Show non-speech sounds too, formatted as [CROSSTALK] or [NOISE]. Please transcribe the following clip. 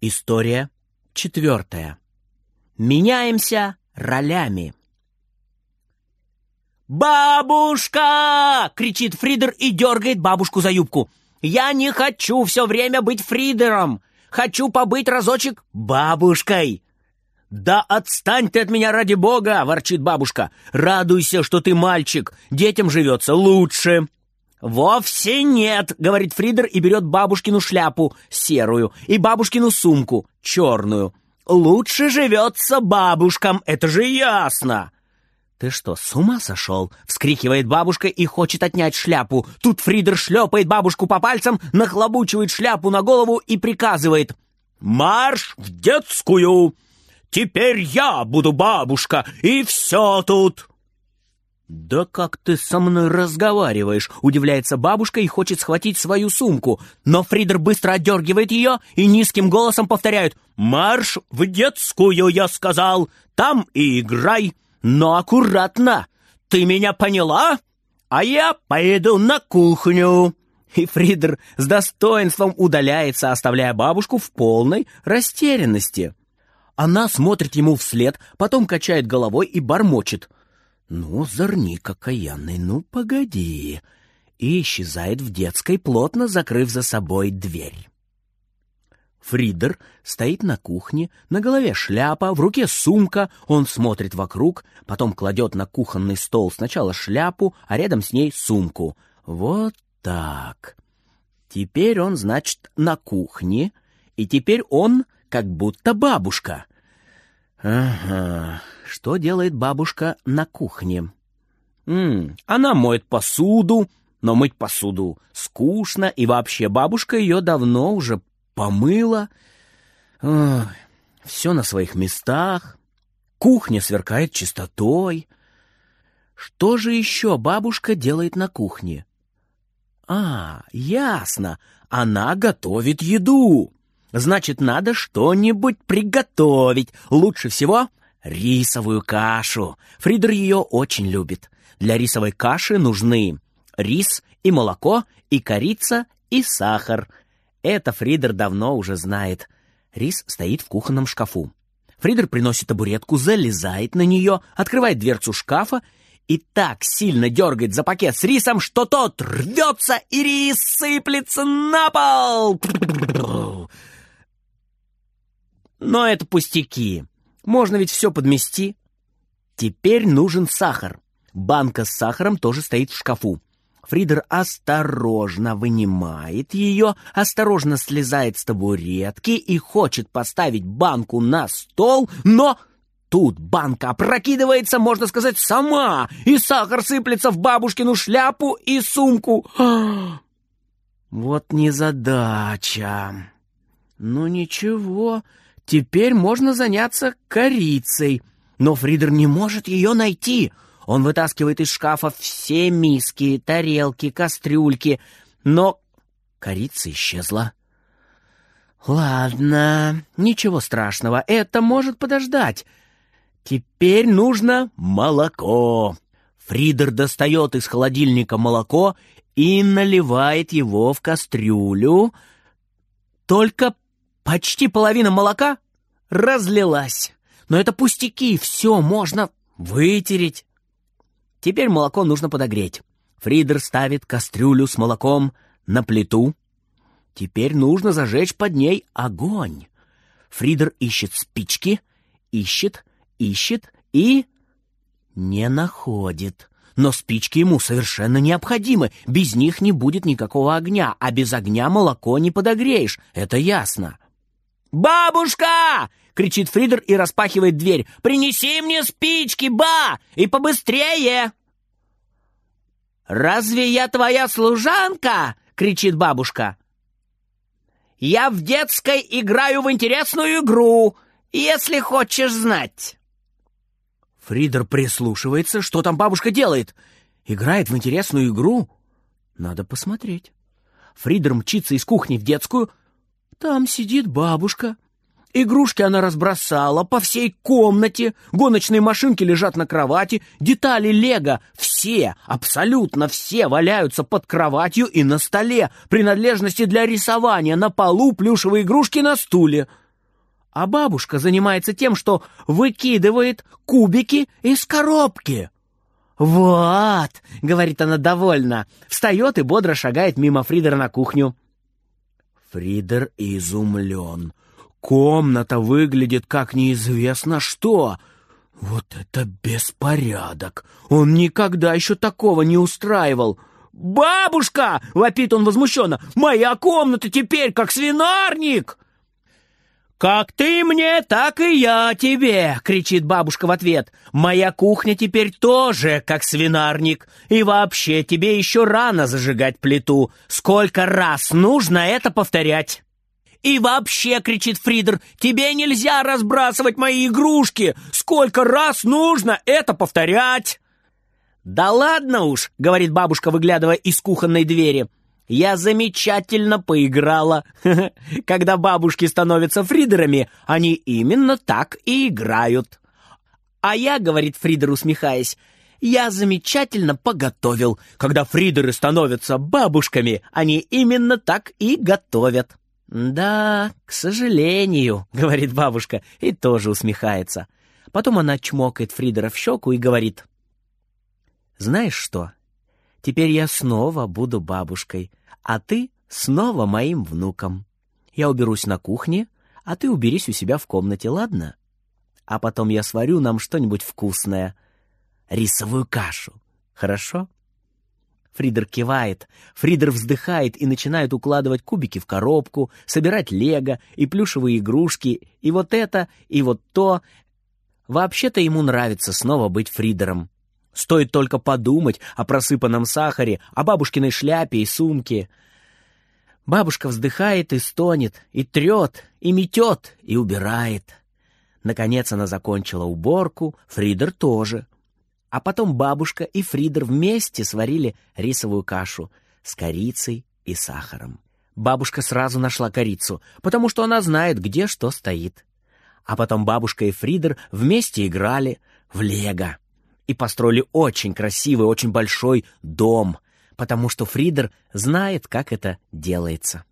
История четвертая. Меняемся ролями. «Бабушка!» — кричит Фридер и дергает бабушку за юбку. «Я не хочу все время быть Фридером! Хочу побыть разочек бабушкой!» «Да отстань ты от меня ради бога!» — ворчит бабушка. «Радуйся, что ты мальчик! Детям живется лучше!» «Вовсе нет!» — говорит Фридер и берет бабушкину шляпу, серую, и бабушкину сумку, черную. «Лучше живется бабушкам, это же ясно!» «Ты что, с ума сошел?» — вскрикивает бабушка и хочет отнять шляпу. Тут Фридер шлепает бабушку по пальцам, нахлобучивает шляпу на голову и приказывает. «Марш в детскую! Теперь я буду бабушка, и все тут!» «Да как ты со мной разговариваешь?» — удивляется бабушка и хочет схватить свою сумку. Но Фридер быстро отдергивает ее и низким голосом повторяет «Марш в детскую, я сказал! Там и играй! Но аккуратно! Ты меня поняла? А я пойду на кухню!» И Фридер с достоинством удаляется, оставляя бабушку в полной растерянности. Она смотрит ему вслед, потом качает головой и бормочет — «Ну, зорник окаянный, ну, погоди!» и исчезает в детской, плотно закрыв за собой дверь. Фридер стоит на кухне, на голове шляпа, в руке сумка, он смотрит вокруг, потом кладет на кухонный стол сначала шляпу, а рядом с ней сумку. Вот так. Теперь он, значит, на кухне, и теперь он как будто бабушка. Ага, что делает бабушка на кухне? М она моет посуду, но мыть посуду скучно, и вообще бабушка ее давно уже помыла. Все на своих местах, кухня сверкает чистотой. Что же еще бабушка делает на кухне? А, ясно, она готовит еду. Значит, надо что-нибудь приготовить. Лучше всего рисовую кашу. Фридер ее очень любит. Для рисовой каши нужны рис и молоко, и корица, и сахар. Это Фридер давно уже знает. Рис стоит в кухонном шкафу. Фридер приносит табуретку, залезает на нее, открывает дверцу шкафа и так сильно дергает за пакет с рисом, что тот рвется, и рис сыплется на пол. Но это пустяки. Можно ведь все подмести. Теперь нужен сахар. Банка с сахаром тоже стоит в шкафу. Фридер осторожно вынимает ее, осторожно слезает с табуретки и хочет поставить банку на стол, но тут банка опрокидывается, можно сказать, сама, и сахар сыплется в бабушкину шляпу и сумку. [GASPS] Вот незадача. Ну ничего, Теперь можно заняться корицей. Но Фридер не может ее найти. Он вытаскивает из шкафа все миски, тарелки, кастрюльки. Но корица исчезла. Ладно, ничего страшного, это может подождать. Теперь нужно молоко. Фридер достает из холодильника молоко и наливает его в кастрюлю. Только Почти половина молока разлилась. Но это пустяки, все можно вытереть. Теперь молоко нужно подогреть. Фридер ставит кастрюлю с молоком на плиту. Теперь нужно зажечь под ней огонь. Фридер ищет спички, ищет, ищет и... не находит. Но спички ему совершенно необходимы. Без них не будет никакого огня, а без огня молоко не подогреешь, это ясно. «Бабушка!» — кричит Фридер и распахивает дверь. «Принеси мне спички, ба! И побыстрее!» «Разве я твоя служанка?» — кричит бабушка. «Я в детской играю в интересную игру, если хочешь знать». Фридер прислушивается, что там бабушка делает. Играет в интересную игру. Надо посмотреть. Фридер мчится из кухни в детскую, там сидит бабушка. Игрушки она разбросала по всей комнате, гоночные машинки лежат на кровати, детали лего, все, абсолютно все валяются под кроватью и на столе, принадлежности для рисования, на полу, плюшевые игрушки на стуле. а бабушка занимается тем, что выкидывает кубики из коробки. «Вот!» — говорит она довольно, встает и бодро шагает мимо Фридера на кухню. Фридер изумлен. Комната выглядит как неизвестно что. Вот это беспорядок! Он никогда еще такого не устраивал. «Бабушка!» — вопит он возмущенно. «Моя комната теперь как свинарник!» «Как ты мне, так и я тебе!» — кричит бабушка в ответ. «Моя кухня теперь тоже как свинарник. И вообще, тебе еще рано зажигать плиту. Сколько раз нужно это повторять?» «И вообще!» — кричит Фридер. «Тебе нельзя разбрасывать мои игрушки! Сколько раз нужно это повторять!» «Да ладно уж!» — говорит бабушка, выглядывая из кухонной двери. Я замечательно поиграла. [LAUGHS] Когда бабушки становятся фридерами, они именно так и играют. А я, говорит Фридер, усмехаясь, я замечательно поготовил. Когда фридеры становятся бабушками, они именно так и готовят. Да, к сожалению, [LAUGHS] говорит бабушка и тоже усмехается. Потом она чмокает Фридера в щеку и говорит. Знаешь что? Теперь я снова буду бабушкой а ты снова моим внуком. Я уберусь на кухне, а ты уберись у себя в комнате, ладно? А потом я сварю нам что-нибудь вкусное. Рисовую кашу. Хорошо?» Фридер кивает, Фридер вздыхает и начинает укладывать кубики в коробку, собирать лего и плюшевые игрушки, и вот это, и вот то. Вообще-то ему нравится снова быть Фридером. Стоит только подумать о просыпанном сахаре, о бабушкиной шляпе и сумке. Бабушка вздыхает и стонет, и трет, и метет, и убирает. Наконец она закончила уборку, Фридер тоже. А потом бабушка и Фридер вместе сварили рисовую кашу с корицей и сахаром. Бабушка сразу нашла корицу, потому что она знает, где что стоит. А потом бабушка и Фридер вместе играли в лего и построили очень красивый, очень большой дом, потому что Фридер знает, как это делается.